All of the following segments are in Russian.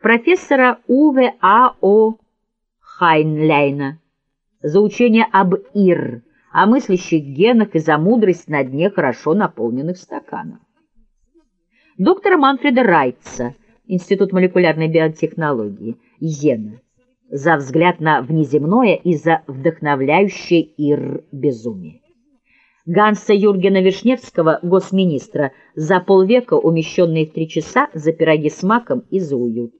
профессора Уве А. О. Хайнлейна за учение об Ир, о мыслящих генах и за мудрость на дне хорошо наполненных стаканов. Доктора Манфреда Райтса, Институт молекулярной биотехнологии, Йена, за взгляд на внеземное и за вдохновляющее Ир безумие. Ганса Юргена Вишневского, госминистра, за полвека умещенные в три часа за пироги с маком и за уют.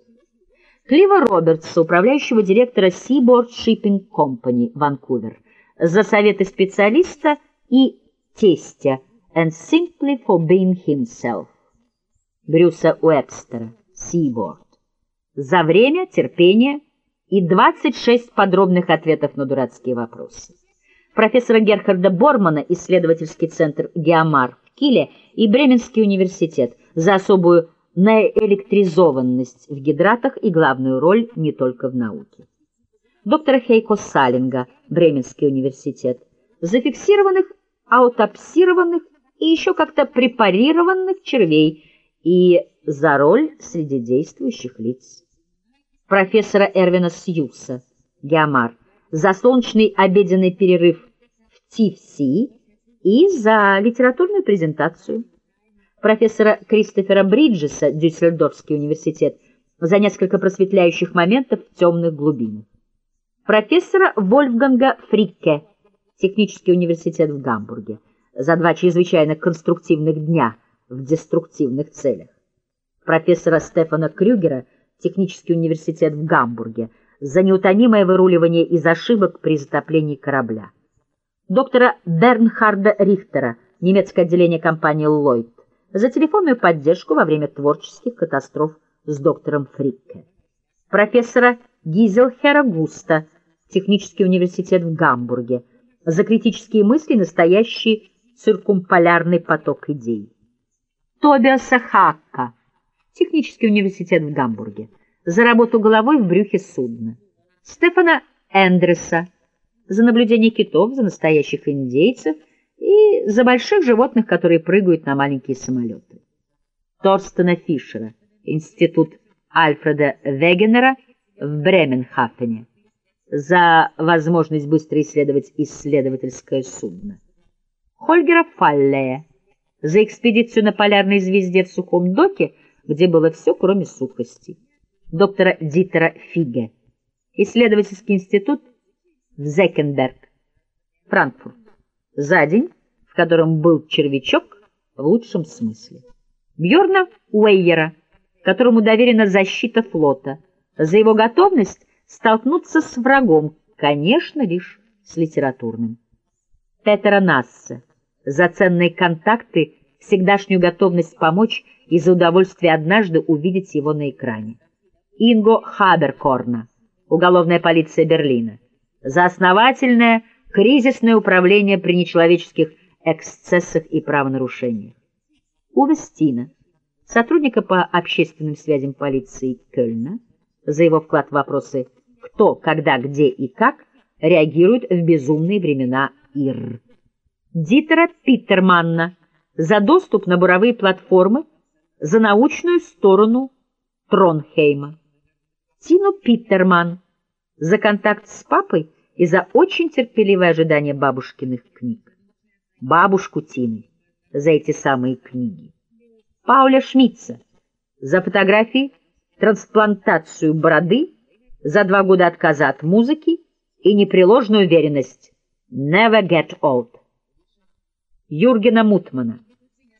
Клива Робертса, управляющего директора Seaboard Shipping Company, Ванкувер, за советы специалиста и тестя and simply for being himself. Брюса Уэбстера, Seaboard, за время, терпение и 26 подробных ответов на дурацкие вопросы профессора Герхарда Бормана, исследовательский центр «Геомар» в Киле и Бременский университет за особую наэлектризованность в гидратах и главную роль не только в науке. Доктора Хейко Салинга, Бременский университет, зафиксированных, аутопсированных и еще как-то препарированных червей и за роль среди действующих лиц. Профессора Эрвина Сьюса, Геомар, за солнечный обеденный перерыв ТИФСИ и за литературную презентацию. Профессора Кристофера Бриджеса, Дюссельдорфский университет, за несколько просветляющих моментов в темных глубинах. Профессора Вольфганга Фрикке, Технический университет в Гамбурге, за два чрезвычайно конструктивных дня в деструктивных целях. Профессора Стефана Крюгера, Технический университет в Гамбурге, за неутомимое выруливание из ошибок при затоплении корабля доктора Бернхарда Рихтера, немецкое отделение компании Lloyd, за телефонную поддержку во время творческих катастроф с доктором Фрикке, профессора Гизелхера Густа, Технический университет в Гамбурге, за критические мысли настоящий циркумполярный поток идей. Тобиаса Хакка, Технический университет в Гамбурге, за работу головой в брюхе судна. Стефана Эндреса, за наблюдение китов, за настоящих индейцев и за больших животных, которые прыгают на маленькие самолеты. Торстена Фишера, Институт Альфреда Вегенера в Бременхафене, за возможность быстро исследовать исследовательское судно. Хольгера Фаллея, за экспедицию на полярной звезде в сухом доке, где было все, кроме сухости. Доктора Дитера Фиге, исследовательский институт в Зекенберг, Франкфурт, за день, в котором был червячок в лучшем смысле. Бьорна Уэйера, которому доверена защита флота, за его готовность столкнуться с врагом, конечно, лишь с литературным. Петера Нассе, за ценные контакты, всегдашнюю готовность помочь и за удовольствие однажды увидеть его на экране. Инго Хаберкорна, уголовная полиция Берлина, за основательное кризисное управление при нечеловеческих эксцессах и правонарушениях. Уве Стина, сотрудника по общественным связям полиции Кёльна, за его вклад в вопросы «кто, когда, где и как» реагирует в безумные времена ИР. Дитера Питтерманна за доступ на буровые платформы, за научную сторону Тронхейма. Тину Питтерман за контакт с папой и за очень терпеливое ожидание бабушкиных книг. Бабушку Тины за эти самые книги. Пауля Шмидца за фотографии, трансплантацию бороды, за два года отказа от музыки и непреложную уверенность «never get old». Юргена Мутмана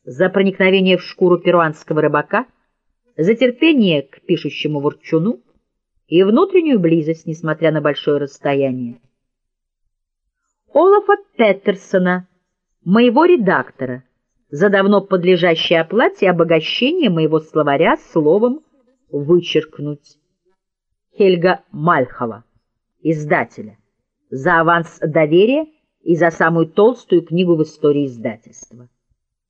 за проникновение в шкуру перуанского рыбака, за терпение к пишущему ворчуну, и внутреннюю близость, несмотря на большое расстояние. Олафа Петерсона, моего редактора, за давно подлежащее оплате обогащение моего словаря словом «вычеркнуть». Хельга Мальхова, издателя, за аванс доверия и за самую толстую книгу в истории издательства.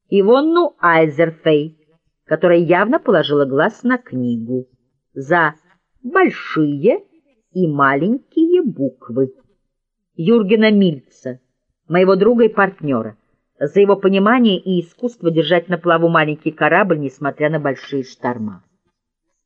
Ивонну Айзерфей, которая явно положила глаз на книгу, за большие и маленькие буквы. Юргена Мильца, моего друга и партнера, за его понимание и искусство держать на плаву маленький корабль, несмотря на большие шторма.